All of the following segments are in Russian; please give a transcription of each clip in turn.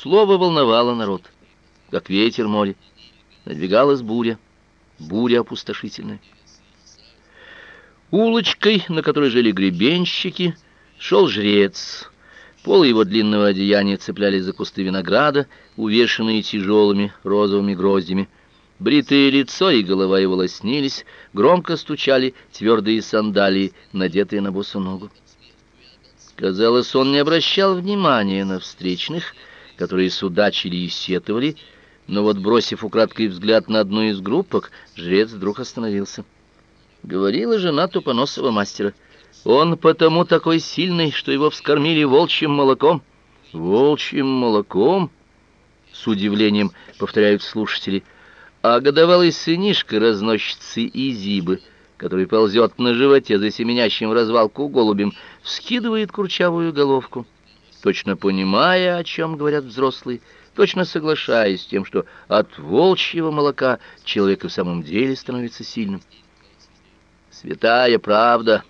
Слово волновало народ, как ветер море. Надвигалась буря, буря опустошительная. Улочкой, на которой жили гребенщики, шел жрец. Полы его длинного одеяния цеплялись за кусты винограда, увешанные тяжелыми розовыми гроздями. Бритое лицо и голова его лоснились, громко стучали твердые сандалии, надетые на босу ногу. Казалось, он не обращал внимания на встречных, которые судачили и сетовали, но вот бросив украдкой взгляд на одну из группок, жрец вдруг остановился. Говорила жена тупоносого мастера: "Он потому такой сильный, что его вскормили волчьим молоком". "Волчьим молоком?" с удивлением повторяют слушатели а годовалый сынишка разносчицы Изибы, который ползет на животе за семенящим в развалку голубем, вскидывает курчавую головку, точно понимая, о чем говорят взрослые, точно соглашаясь с тем, что от волчьего молока человек в самом деле становится сильным. Святая правда,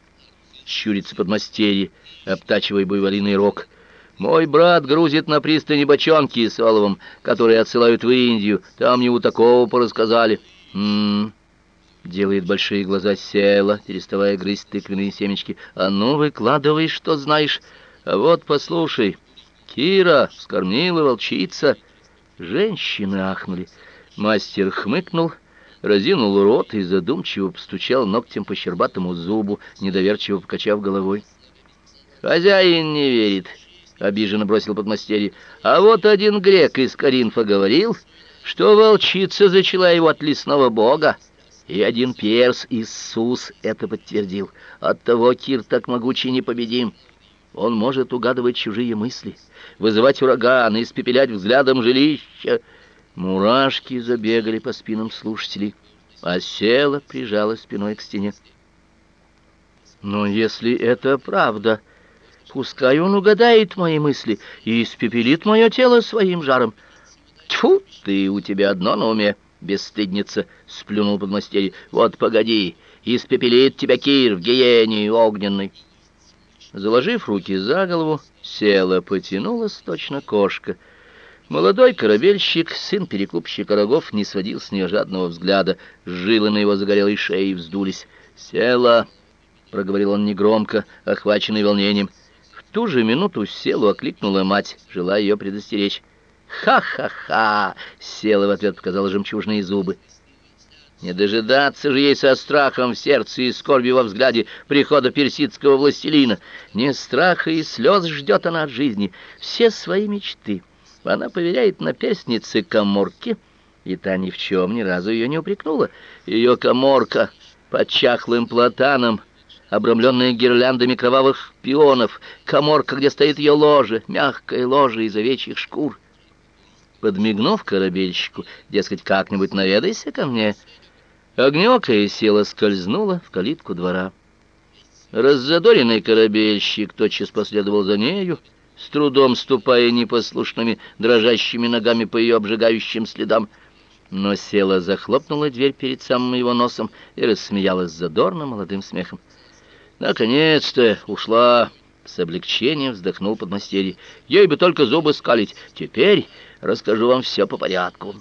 щурится подмастерье, обтачивая буйволиный рог — мой брат грузит на пристани бочонки с оловом, которые отсылают в Индию. Там ему такого порассказали. М-м. Делает большие глаза села, переставая грызть тыквенные семечки. А ну выкладывай, что знаешь. А вот послушай. Кира скормила волчица. Женщины ахнули. Мастер хмыкнул, разинул рот и задумчиво постучал ногтем по щербатому зубу, недоверчиво покачав головой. Хозяин не верит обиженно бросил подмастерье. А вот один грек из Каринфа говорил, что волчица зачала его от лесного бога. И один перс Иисус это подтвердил. Оттого Кир так могучий непобедим. Он может угадывать чужие мысли, вызывать ураганы, испепелять взглядом жилища. Мурашки забегали по спинам слушателей, а села прижала спиной к стене. Но если это правда, Пускай он угадает мои мысли и испепелит мое тело своим жаром. Тьфу, ты у тебя одно на уме, бесстыдница, сплюнул подмастерье. Вот погоди, испепелит тебя Кир в гиене огненной. Заложив руки за голову, села, потянулась точно кошка. Молодой корабельщик, сын перекупщика рогов, не сводил с нее жадного взгляда. Жилы на его загорелой шее вздулись. «Села!» — проговорил он негромко, охваченный волнением ту же минуту селу окликнула мать, желая ее предостеречь. «Ха-ха-ха!» — села в ответ, показала жемчужные зубы. Не дожидаться же ей со страхом в сердце и скорбью во взгляде прихода персидского властелина. Не страха и слез ждет она от жизни, все свои мечты. Она поверяет на перстнице коморки, и та ни в чем ни разу ее не упрекнула. Ее коморка под чахлым платаном обрамленная гирляндами кровавых пионов, каморка, где стоит ее ложе, мягкое ложе из овечьих шкур. Подмигнув корабельщику, дескать, как-нибудь наведайся ко мне, огнёкая села скользнула в калитку двора. Раззадоренный корабельщик тотчас последовал за нею, с трудом ступая непослушными дрожащими ногами по ее обжигающим следам, но села захлопнула дверь перед самым его носом и рассмеялась задорным молодым смехом. Наконец-то ушла. С облегчением вздохнул подмастерье. Ей бы только зубы скалить. Теперь расскажу вам все по порядку.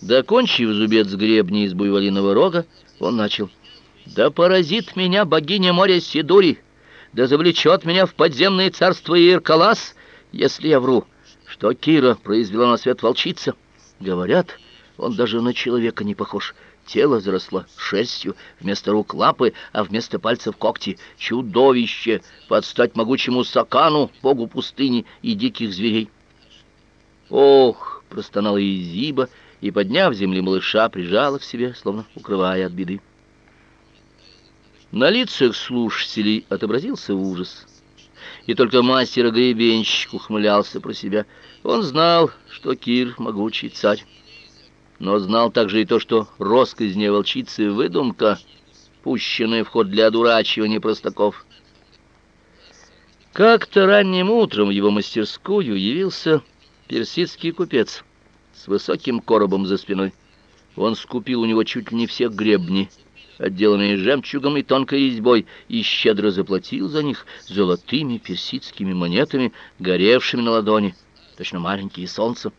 Докончив зубец гребня из буйволиного рога, он начал: "Да поразит меня богиня моря Сидури, да завлечет меня в подземное царство Иркалас, если я вру, что Кира произвела на свет волчица. Говорят, он даже на человека не похож. Тело заросло шерстью, вместо рук лапы, а вместо пальцев когти. Чудовище, под стать могучему сакану, богу пустыни и диких зверей. Ох, простонала Изиба и, подняв земли малыша, прижала к себе, словно укрывая от беды. На лицах слушателей отобразился ужас. И только мастер-гребенщик ухмылялся про себя. Он знал, что Кир — могучий царь но знал также и то, что россказни волчицы выдумка, пущенная в ход для одурачивания простаков. Как-то ранним утром в его мастерскую явился персидский купец с высоким коробом за спиной. Он скупил у него чуть ли не все гребни, отделанные жемчугом и тонкой резьбой, и щедро заплатил за них золотыми персидскими монетами, горевшими на ладони. точно маленькие солнца.